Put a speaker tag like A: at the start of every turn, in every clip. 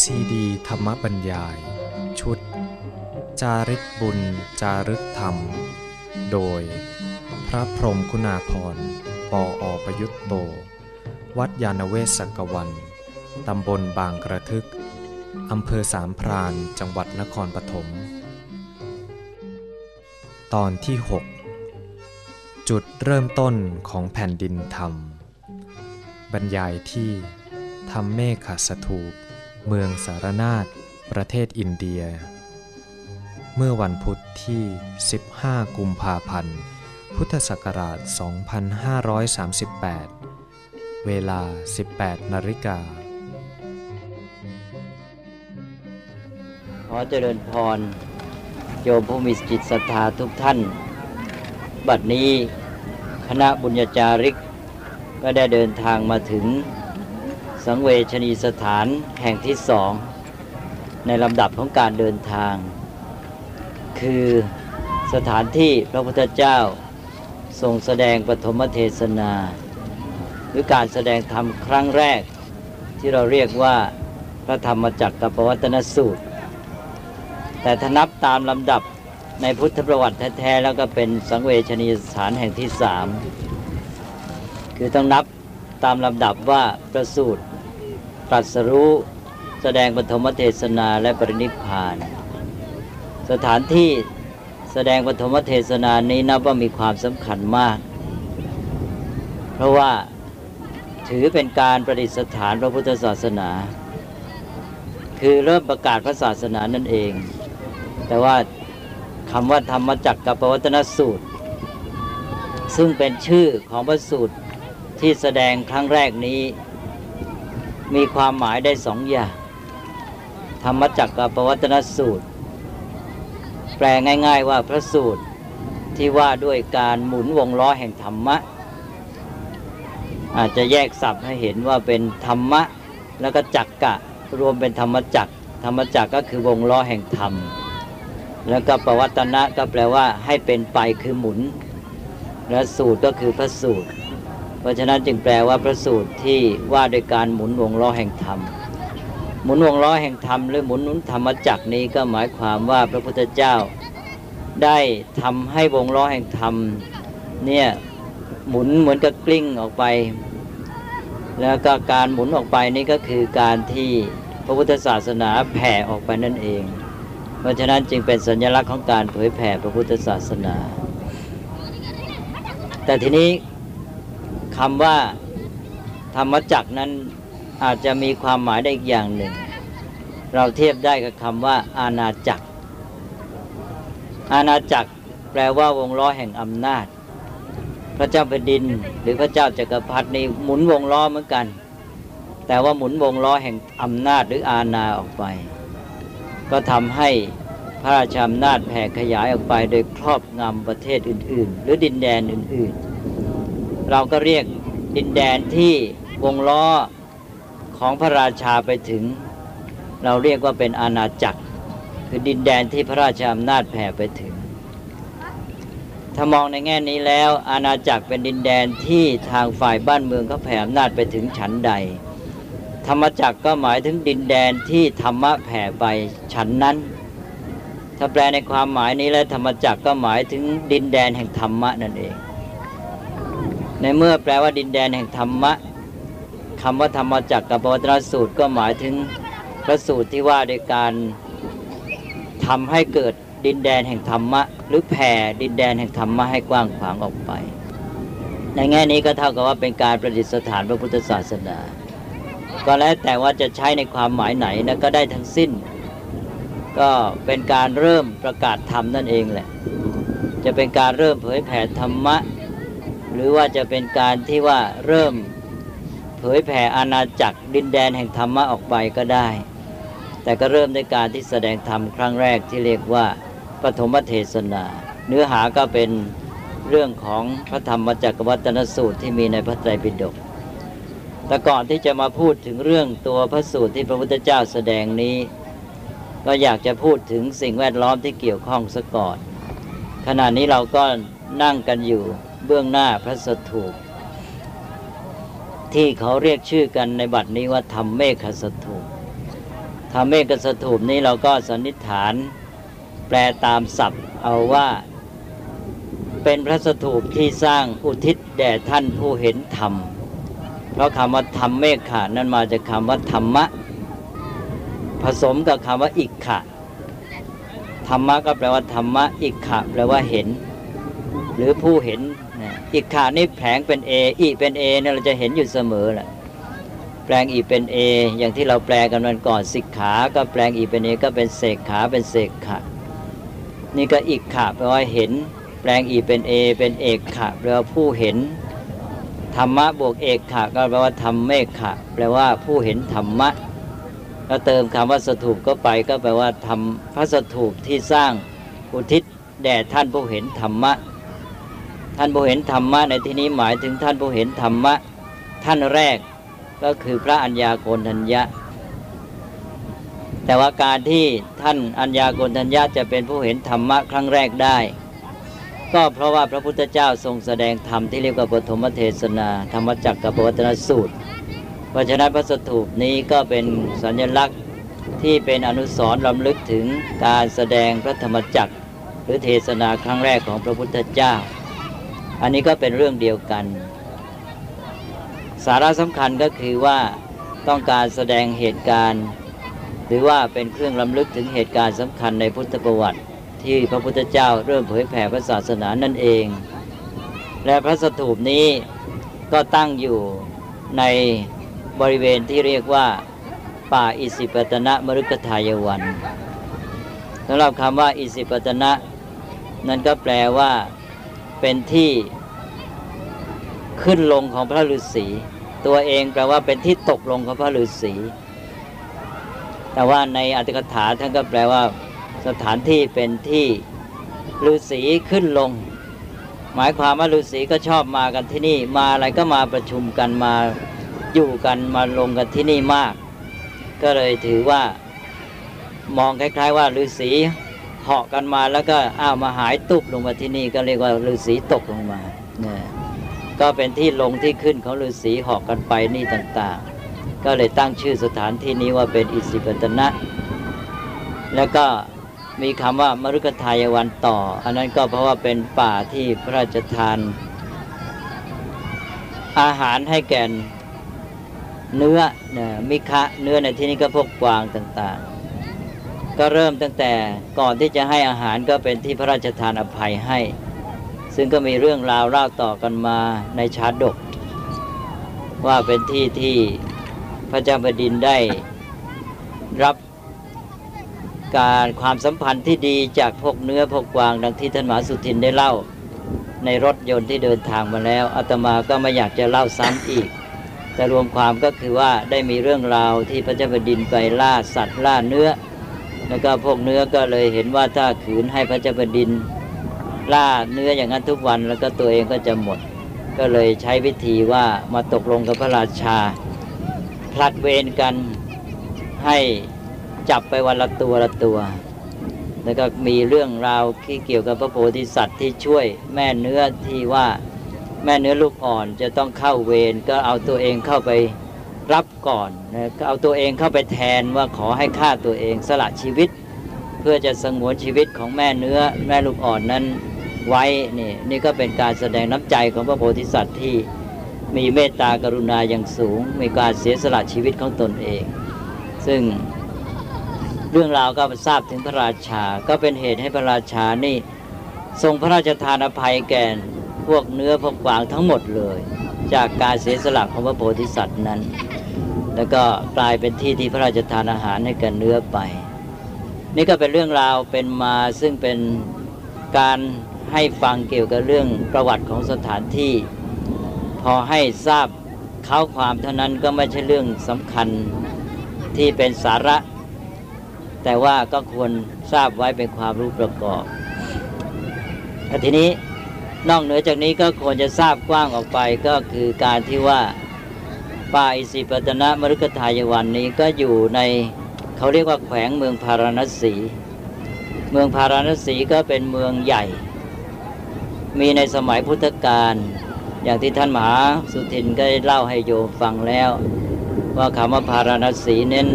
A: ซีดีธรรมบรรยาย ชุด จาริกบุญ จารึกธรรม โดย พระพรหมคุณาพรปออประยุตโต วัดยาณเวศกวัน ตำบลบางกระทึก อำเภอสามพรานจังหวัดนครปฐม ตอนที่ 6 จุดเริ่มต้นของแผ่นดินธรรม บรรยายที่ธรรมเมฆสถูป เมืองสารนาฏประเทศอินเดีย เมื่อวันพุทธที่ 15 กุมภาพันธ์ พุทธศักราช 2538 เวลา 18 นาฬิกา
B: ขอเจริญพร โยมผู้มีจิตศรัทธาทุกท่าน บัดนี้คณะบุญญาจาริกก็ได้เดินทางมาถึง สังเวชนีสถานแห่งที่สองในลำดับของการเดินทาง คือสถานที่พระพุทธเจ้าทรงแสดงปฐมเทศนา หรือการแสดงธรรมครั้งแรก ที่เราเรียกว่าพระธรรมจักรกับปวัตนสูตร แต่ถ้านับตามลำดับในพุทธประวัติแท้ๆแล้วก็เป็นสังเวชนีสถานแห่งที่สามคือต้องนับตามลำดับว่าประสูตร ตรัสรู้แสดงปฐมเทศนาและปรินิพานสถานที่แสดงปฐมเทศนานี้นับว่ามีความสำคัญมาก เพราะว่าถือเป็นการประดิษฐานพระพุทธศาสนา คือเริ่มประกาศพระศาสนานั่นเอง แต่ว่าคำว่าธรรมจักรกับปวัตนสูตร ซึ่งเป็นชื่อของพระสูตรที่แสดงครั้งแรกนี้ มีความหมายได้สองอย่าง ธรรมจักรกับปวัตนสูตร แปลง่าย ๆว่าพระสูตรที่ว่าด้วยการหมุนวงล้อแห่งธรรมะ อาจจะแยกศัพท์ให้เห็นว่าเป็นธรรมะ แล้วก็จักกะรวมเป็นธรรมจักรธรรมจักรก็คือวงล้อแห่งธรรม แล้วก็ปวัตนะก็แปลว่าให้เป็นไปคือหมุน และสูตรก็คือพระสูตร เพราะฉะนั้นจึงแปลว่าพระสูตรที่ว่าโดยการหมุนวงล้อแห่งธรรม หมุนวงล้อแห่งธรรมหรือหมุนนุนธรรมจักรนี้ก็หมายความว่าพระพุทธเจ้า ได้ทำให้วงล้อแห่งธรรมเนี่ยหมุนเหมือนกับกลิ้งออกไป แล้วก็การหมุนออกไปนี่ก็คือการที่พระพุทธศาสนาแผ่ออกไปนั่นเอง เพราะฉะนั้นจึงเป็นสัญลักษณ์ของการเผยแผ่พระพุทธศาสนา แต่ทีนี้ คำว่าธรรมจักรนั้นอาจจะมีความหมายได้อีกอย่างหนึ่ง เราเทียบได้กับคำว่า อาณาจักร อาณาจักรแปลว่าวงล้อแห่งอำนาจ พระเจ้าแผ่นดิน หรือพระเจ้าจักรพรรดินี่หมุนวงล้อเหมือนกัน แต่ว่าหมุนวงล้อแห่งอำนาจหรืออาณาออกไป ก็ทำให้พระราชอำนาจแผ่ขยายออกไป โดยครอบงำประเทศอื่น ๆ หรือดินแดนอื่น ๆ เราก็เรียกดินแดนที่วงล้อของพระราชาไปถึง เราเรียกว่าเป็นอาณาจักร คือดินแดนที่พระราชาอำนาจแผ่ไปถึง ถ้ามองในแง่นี้แล้ว อาณาจักรเป็นดินแดนที่ทางฝ่ายบ้านเมืองเขาแผ่อำนาจไปถึงฉันใด ธรรมจักรก็หมายถึงดินแดนที่ธรรมะแผ่ไปฉันนั้น ถ้าแปลในความหมายนี้แล้วธรรมจักรก็หมายถึงดินแดนแห่งธรรมะนั่นเอง ในเมื่อแปลว่าดินแดนแห่งธรรมะคำว่าธรรมจักรกับปวัตนสูตรก็หมายถึงพระสูตรที่ว่าโดยการทำให้เกิดดินแดนแห่งธรรมะ หรือแผ่ดินแดนแห่งธรรมะให้กว้างขวางออกไป ในแง่นี้ก็เท่ากับว่าเป็นการประดิษฐานพระพุทธศาสนา ก็แล้วแต่ว่าจะใช้ในความหมายไหนนะก็ได้ทั้งสิ้น ก็เป็นการเริ่มประกาศธรรมนั่นเองแหละ จะเป็นการเริ่มเผยแผ่ธรรมะ หรือว่าจะเป็นการที่ว่าเริ่มเผยแผ่อาณาจักรดินแดนแห่งธรรมะออกไปก็ได้ แต่ก็เริ่มด้วยการที่แสดงธรรมครั้งแรกที่เรียกว่าปฐมเทศนา เนื้อหาก็เป็นเรื่องของพระธรรมจักรวัตนสูตรที่มีในพระไตรปิฎกแต่ก่อนที่จะมาพูดถึงเรื่องตัวพระสูตรที่พระพุทธเจ้าแสดงนี้ ก็อยากจะพูดถึงสิ่งแวดล้อมที่เกี่ยวข้องซะก่อน ขณะนี้เราก็นั่งกันอยู่ เบื้องหน้าพระสถูปที่เขาเรียกชื่อกันในบัดนี้ว่าธรรมเมฆสถูปธรรมเมกสถูปนี้เราก็สันนิษฐานแปลตามศัพท์เอาว่าเป็นพระสถูปที่สร้างอุทิศแด่ท่านผู้เห็นธรรม เพราะคำว่าธรรมเมฆขานั้นมาจากคำว่าธรรมะ ผสมกับคำว่าอิกขะธรรมะก็แปลว่าธรรมะ อิกขะแปลว่าเห็น หรือผู้เห็น อิกขานี่แผลงเป็นเออีเป็นเอเนี่ยเราจะเห็นอยู่เสมอแหละแปลงอีเป็นเออย่างที่เราแปลกันวันก่อนสิกขา ก็แปลงอีเป็นเอก็เป็นเสกขาเป็นเสกขะนี่ก็อิกขะแปลว่าเห็น แปลงอีเป็นเอเป็นเอกขะแปลว่าผู้เห็นธรรมะบวกเอกขะก็แปลว่าธรรมเมฆขะแปลว่าผู้เห็นธรรมะก็เติมคำว่าสถูปก็ไปก็แปลว่าทำพระสถูปที่สร้างอุทิศแด่ท่านผู้เห็นธรรมะ ท่านผู้เห็นธรรมะในที่นี้หมายถึงท่านผู้เห็นธรรมะท่านแรกก็คือพระัญญาโกณทัญญะ แต่ว่าการที่ท่านอัญญาโกณทัญญะจะเป็นผู้เห็นธรรมะครั้งแรกได้ ก็เพราะว่าพระพุทธเจ้าทรงแสดงธรรมที่เรียกว่าปฐมเทศนา ธรรมจักรกับปวัตนสูตรเพราะฉะนั้นพระสถูปนี้ก็เป็นสัญลักษณ์ที่เป็นอนุสรณ์ลำลึกถึงการแสดงพระธรรมจักรหรือเทศนาครั้งแรกของพระพุทธเจ้า อันนี้ก็เป็นเรื่องเดียวกัน สาระสำคัญก็คือว่าต้องการแสดงเหตุการณ์ หรือว่าเป็นเครื่องลำลึกถึงเหตุการณ์สำคัญในพุทธประวัติ ที่พระพุทธเจ้าเริ่มเผยแผ่พระศาสนานั่นเอง และพระสถูปนี้ก็ตั้งอยู่ในบริเวณที่เรียกว่าป่าอิสิปตนะมรุกทายวันสำหรับคำว่าอิสิปตนะ นั้นก็แปลว่า เป็นที่ขึ้นลงของพระฤาษีตัวเองแปลว่าเป็นที่ตกลงของพระฤาษีแต่ว่าในอัตถกถาท่านก็แปลว่า สถานที่เป็นที่ฤาษีขึ้นลง หมายความว่าฤาษีก็ชอบมากันที่นี่ มาอะไรก็มาประชุมกันมาอยู่กันมาลงกันที่นี่มาก ก็เลยถือว่ามองคล้าย ๆ ว่าฤาษี เหาะกันมาแล้วก็อ้าวมาหายตุบลงมาที่นี่ก็เรียกว่าฤาษีตกลงมาเนี่ยก็เป็นที่ลงที่ขึ้นของฤาษีเหาะกันไปนี่ต่างๆ ก็เลยตั้งชื่อสถานที่นี้ว่าเป็นอิสิปตนะ แล้วก็มีคำว่ามรุกทายวันต่อ อันนั้นก็เพราะว่าเป็นป่าที่พระราชทาน อาหารให้แก่เนื้อเนี่ยมิคะเนื้อในที่นี้ก็พวกกวางต่างๆ ก็เริ่มตั้งแต่ก่อนที่จะให้อาหารก็เป็นที่พระราชทานอภัยให้ ซึ่งก็มีเรื่องราวเล่าต่อกันมาในชาดก ว่าเป็นที่ที่พระเจ้าแผ่นดินได้รับการความสัมพันธ์ที่ดีจากพวกเนื้อพวกกวางดังที่ท่านหมาสุทินได้เล่า ในรถยนต์ที่เดินทางมาแล้วอาตมาก็ไม่อยากจะเล่าซ้ำอีก แต่รวมความก็คือว่าได้มีเรื่องราวที่พระเจ้าแผ่นดินไปล่าสัตว์ล่าเนื้อ แล้วก็พวกเนื้อก็เลยเห็นว่าถ้าขืนให้พระเจ้าแผ่นดินล่าเนื้ออย่างนั้นทุกวันแล้วก็ตัวเองก็จะหมด ก็เลยใช้วิธีว่ามาตกลงกับพระราชาพลัดเวรกันให้จับไปวันละตัวละตัว แล้วก็มีเรื่องราวที่เกี่ยวกับพระโพธิสัตว์ที่ช่วยแม่เนื้อที่ว่าแม่เนื้อลูกอ่อนจะต้องเข้าเวรก็เอาตัวเองเข้าไป รับก่อนนะเอาตัวเองเข้าไปแทนว่าขอให้ฆ่าตัวเองสละชีวิต เพื่อจะสงวนชีวิตของแม่เนื้อแม่ลูกอ่อนนั้นไว้นี่นี่ก็เป็นการแสดงน้ำใจของพระโพธิสัตว์ที่มีเมตตากรุณาอย่างสูง มีการเสียสละชีวิตของตนเอง ซึ่งเรื่องราวก็ทราบถึงพระราชา ก็เป็นเหตุให้พระราชานี่ทรงพระราชทานอภัยแก่พวกเนื้อพวกกวางทั้งหมดเลย จากการเสียสละของพระโพธิสัตว์นั้น แล้วก็กลายเป็นที่ที่พระราชทานอาหารให้กับเนื้อไป นี่ก็เป็นเรื่องราวเป็นมาซึ่งเป็นการให้ฟังเกี่ยวกับเรื่องประวัติของสถานที่ พอให้ทราบเข้าความเท่านั้นก็ไม่ใช่เรื่องสำคัญที่เป็นสาระ แต่ว่าก็ควรทราบไว้เป็นความรู้ประกอบทีนี้ นอกเหนือจากนี้ก็ควรจะทราบกว้างออกไปก็คือการที่ว่าป่าอิสิปตนะมรุกทายวันนี้ก็อยู่ในเขาเรียกว่าแขวงเมืองพาราณสี เมืองพาราณสีก็เป็นเมืองใหญ่ มีในสมัยพุทธกาลอย่างที่ท่านมหาสุทินก็ได้เล่าให้โยมฟังแล้ว ว่าคำว่าพาราณสีเน้น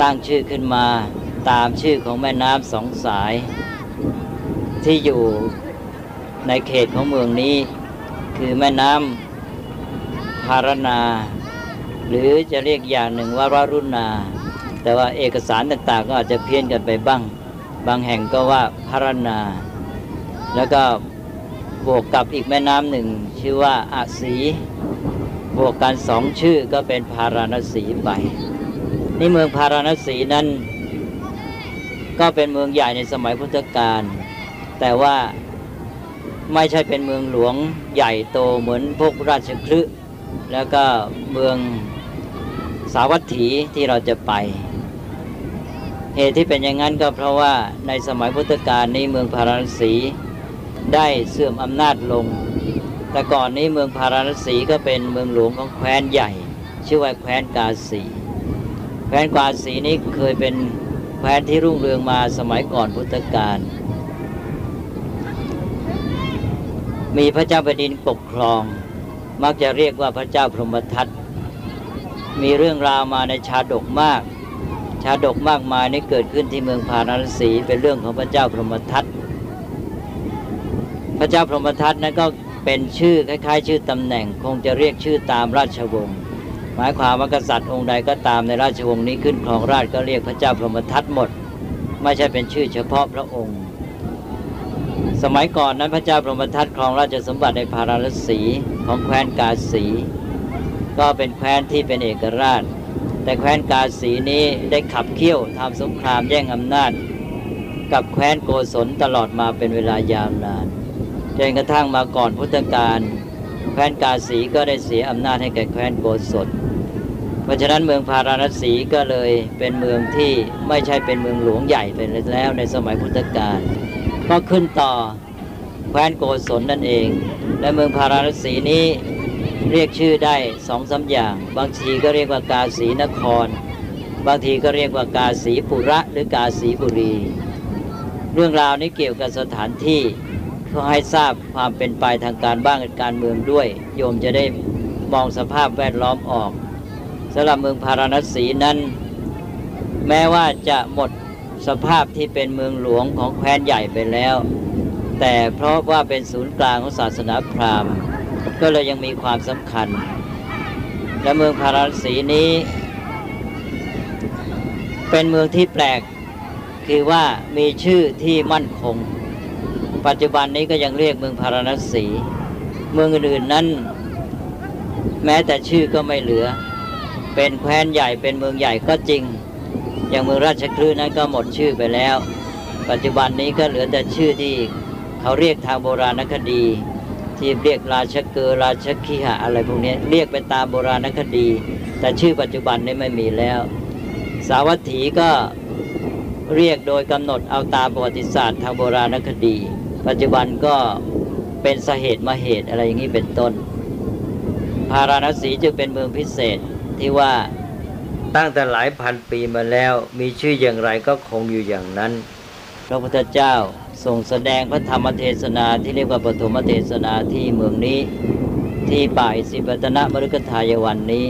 B: ตั้งชื่อขึ้นมาตามชื่อของแม่น้ำสองสาย ที่อยู่ ในเขตของเมืองนี้ คือแม่น้ำพารณาหรือจะเรียกอย่างหนึ่งว่าวรุณา แต่ว่าเอกสารต่างๆ ก็อาจจะเพี้ยนกันไปบ้าง บางแห่งก็ว่าพารณาแล้วก็บวกกับอีกแม่น้ำหนึ่ง ชื่อว่าอาสีบวกกันสองชื่อก็เป็นพาราณสีไปนี่เมืองพาราณสีนั้น ก็เป็นเมืองใหญ่ในสมัยพุทธกาลแต่ว่า ไม่ใช่เป็นเมืองหลวงใหญ่โตเหมือนพวกราชคลึแล้วก็เมืองสาวัตถีที่เราจะไป เหตุที่เป็นอย่างนั้นก็เพราะว่าในสมัยพุทธกาลนี้เมืองพาราณสีได้เสื่อมอำนาจลง แต่ก่อนนี้เมืองพาราณสีก็เป็นเมืองหลวงของแคว้นใหญ่ ชื่อว่าแคว้นกาสี แคว้นกาสีนี้เคยเป็นแคว้นที่รุ่งเรืองมาสมัยก่อนพุทธกาล มีพระเจ้าแผ่นดินปกครอง มักจะเรียกว่าพระเจ้าพรหมทัตมีเรื่องราวมาในชาดกมาก ชาดกมากมายนี้เกิดขึ้นที่เมืองพาราณสีเป็นเรื่องของพระเจ้าพรหมทัตพระเจ้าพรหมทัตนั้นก็เป็นชื่อคล้ายๆ ชื่อตำแหน่ง คงจะเรียกชื่อตามราชวงศ์หมายความว่ากษัตริย์องค์ใดก็ตามในราชวงศ์นี้ขึ้นครองราชก็เรียกพระเจ้าพรหมทัตหมด ไม่ใช่เป็นชื่อเฉพาะพระองค์ สมัยก่อนนั้นพระเจ้าพรหมทัตครองราชสมบัติในพาราณสีของแคว้นกาสี ก็เป็นแคว้นที่เป็นเอกราช แต่แคว้นกาสีนี้ได้ขับเคี่ยวทำสงครามแย่งอำนาจ กับแคว้นโกศลตลอดมาเป็นเวลายาวนานจนกระทั่งมาก่อนพุทธกาลแคว้นกาสีก็ได้เสียอำนาจให้แก่แคว้นโกศลเพราะฉะนั้นเมืองพาราณสีก็เลยเป็นเมืองที่ไม่ใช่เป็นเมืองหลวงใหญ่ไปแล้วในสมัยพุทธกาล ก็ขึ้นต่อแคว้นโกศลนั่นเอง และเมืองพาราณสีนี้เรียกชื่อได้สองสาอย่าง บางทีก็เรียกว่ากาสีนคร บางทีก็เรียกว่ากาสีปุระหรือกาสีบุรี เรื่องราวนี้เกี่ยวกับสถานที่เพื่อให้ทราบความเป็นไปทางการบ้างการเมืองด้วย โยมจะได้มองสภาพแวดล้อมออกสำหรับเมืองพาราณสีนั้น แม้ว่าจะหมด สภาพที่เป็นเมืองหลวงของแคว้นใหญ่ไปแล้ว แต่เพราะว่าเป็นศูนย์กลางของศาสนาพราหมณ์ ก็เลยยังมีความสำคัญ และเมืองพาราณสีนี้ เป็นเมืองที่แปลกคือว่ามีชื่อที่มั่นคง ปัจจุบันนี้ก็ยังเรียกเมืองพาราณสี เมืองอื่นๆนั้น แม้แต่ชื่อก็ไม่เหลือ เป็นแคว้นใหญ่เป็นเมืองใหญ่ก็จริง อย่างเมืองราชคลื่นั้นก็หมดชื่อไปแล้ว ปัจจุบันนี้ก็เหลือแต่ชื่อที่เขาเรียกทางโบราณคดี ที่เรียกราชเกอราชคีหะอะไรพวกนี้เรียกไปตามโบราณคดี แต่ชื่อปัจจุบันนี้ไม่มีแล้ว สาวัตถีก็เรียกโดยกำหนดเอาตามประวัติศาสตร์ทางโบราณคดี ปัจจุบันก็เป็นสาเหตุมาเหตุอะไรอย่างนี้เป็นต้น พาราณสีจึงเป็นเมืองพิเศษที่ว่า ตั้งแต่หลายพันปีมาแล้ว มีชื่ออย่างไรก็คงอยู่อย่างนั้น พระพุทธเจ้าทรงแสดงพระธรรมเทศนาที่เรียกว่าปฐมเทศนาที่เมืองนี้ ที่ป่าอิสิปตนมฤคทายวันนี้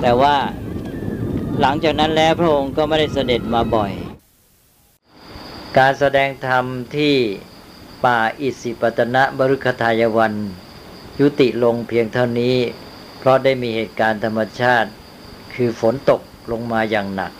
B: แต่ว่าหลังจากนั้นแล้วพระองค์ก็ไม่ได้เสด็จมาบ่อย การแสดงธรรมที่ป่าอิสิปตนะมฤคทายวัน ยุติลงเพียงเท่านี้ เพราะได้มีเหตุการณ์ธรรมชาติ คือฝนตกลงมาอย่างหนัก